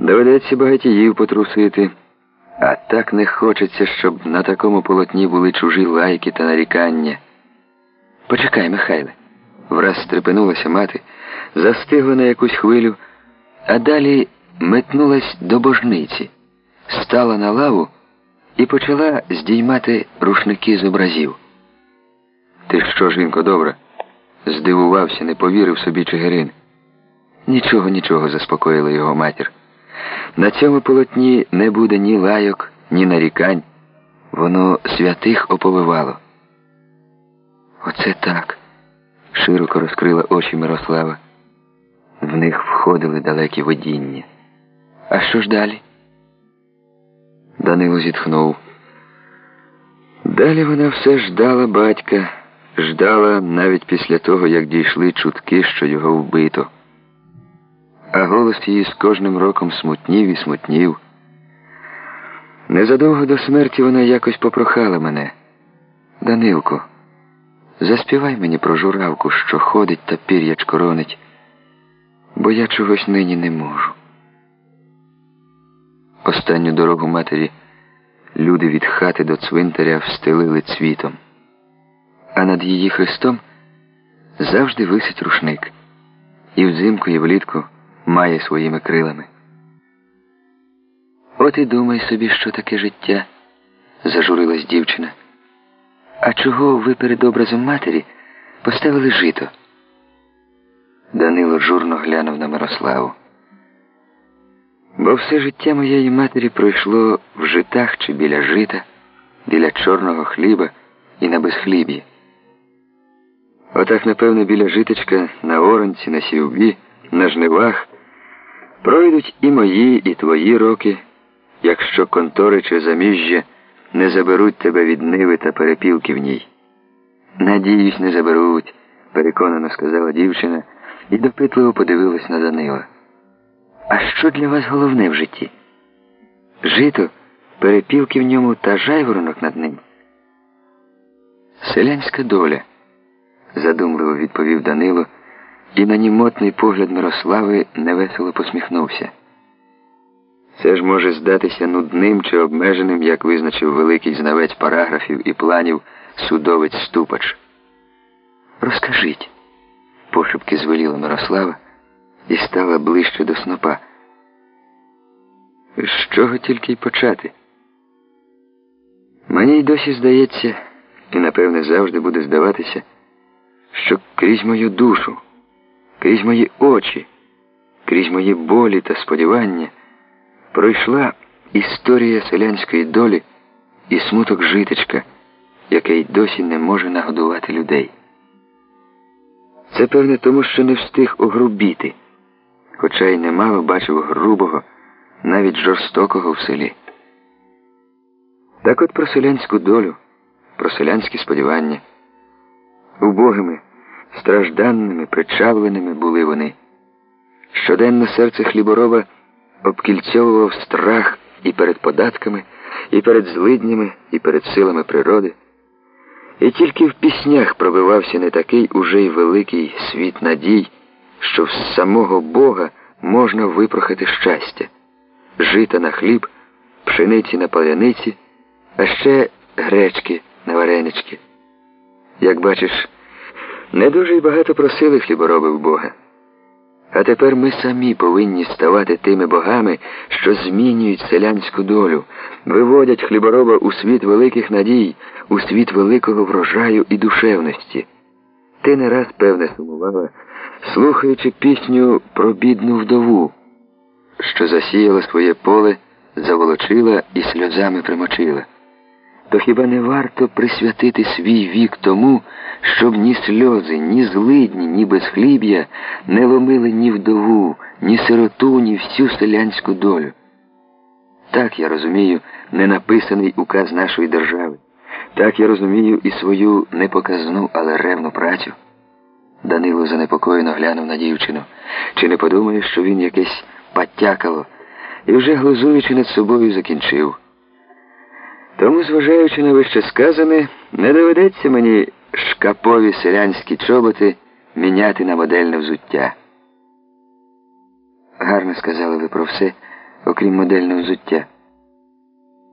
Доведеться багатіїв потрусити. А так не хочеться, щоб на такому полотні були чужі лайки та нарікання. Почекай, Михайле. Враз стрепенулася мати, застигла на якусь хвилю, а далі метнулась до божниці, стала на лаву і почала здіймати рушники з образів. Ти що, жінко, добра? Здивувався, не повірив собі Чигирин. Нічого, нічого, заспокоїла його матір. На цьому полотні не буде ні лайок, ні нарікань. Воно святих оповивало. Оце так. Широко розкрила очі Мирослава. В них входили далекі водіння. А що ж далі? Данило зітхнув. Далі вона все ждала батька, ждала навіть після того, як дійшли чутки, що його вбито. А голос її з кожним роком смутнів і смутнів. Незадовго до смерті вона якось попрохала мене. Данилко, заспівай мені про журавку, що ходить та пір'ячко ронить, бо я чогось нині не можу. Останню дорогу матері люди від хати до цвинтаря встелили цвітом, а над її хрестом завжди висить рушник, і взимку, і влітку має своїми крилами. От і думай собі, що таке життя, зажурилась дівчина. А чого ви перед образом матері поставили жито? Данило журно глянув на Мирославу. Бо все життя моєї матері пройшло в житах чи біля жита, біля чорного хліба і на безхліб'ї. Отак, напевно, біля житочка на оранці, на сівбі, на жнивах пройдуть і мої, і твої роки, якщо контори чи заміжжя не заберуть тебе від ниви та перепілки в ній. Надіюсь, не заберуть, переконано сказала дівчина і допитливо подивилась на Данила. А що для вас головне в житті? Жито, перепілки в ньому та жайворонок над ним. Селянська доля, задумливо відповів Данило, і на німотний погляд Мирослави невесело посміхнувся. Це ж може здатися нудним чи обмеженим, як визначив великий знавець параграфів і планів судовець Ступач. Розкажіть, пошепки звеліла Мирослава і стала ближче до снопа. З чого тільки й почати? Мені й досі здається, і напевне завжди буде здаватися, що крізь мою душу, крізь мої очі, крізь мої болі та сподівання пройшла історія селянської долі і смуток житечка, який досі не може нагодувати людей. Це певне тому, що не встиг огрубіти хоча й немало бачив грубого, навіть жорстокого в селі. Так от про селянську долю, про селянські сподівання. Убогими, стражданними, причавленими були вони. Щоденно серце хліборова обкільцьовував страх і перед податками, і перед злиднями, і перед силами природи. І тільки в піснях пробивався не такий уже й великий світ надій що з самого Бога можна випрохати щастя, жита на хліб, пшениці на паляниці, а ще гречки на варенички. Як бачиш, не дуже й багато просили хлібороби в Бога. А тепер ми самі повинні ставати тими богами, що змінюють селянську долю, виводять хлібороба у світ великих надій, у світ великого врожаю і душевності. Ти не раз, певне, сумувала слухаючи пісню про бідну вдову, що засіяла своє поле, заволочила і сльозами примочила. То хіба не варто присвятити свій вік тому, щоб ні сльози, ні злидні, ні безхліб'я не ломили ні вдову, ні сироту, ні всю селянську долю? Так я розумію ненаписаний указ нашої держави. Так я розумію і свою непоказну, але ревну працю. Данило занепокоєно глянув на дівчину. Чи не подумає, що він якесь патякало, і вже глузуючи над собою, закінчив. Тому, зважаючи на вище сказане, не доведеться мені шкапові селянські чоботи міняти на модельне взуття. Гарно сказали ви про все, окрім модельного взуття.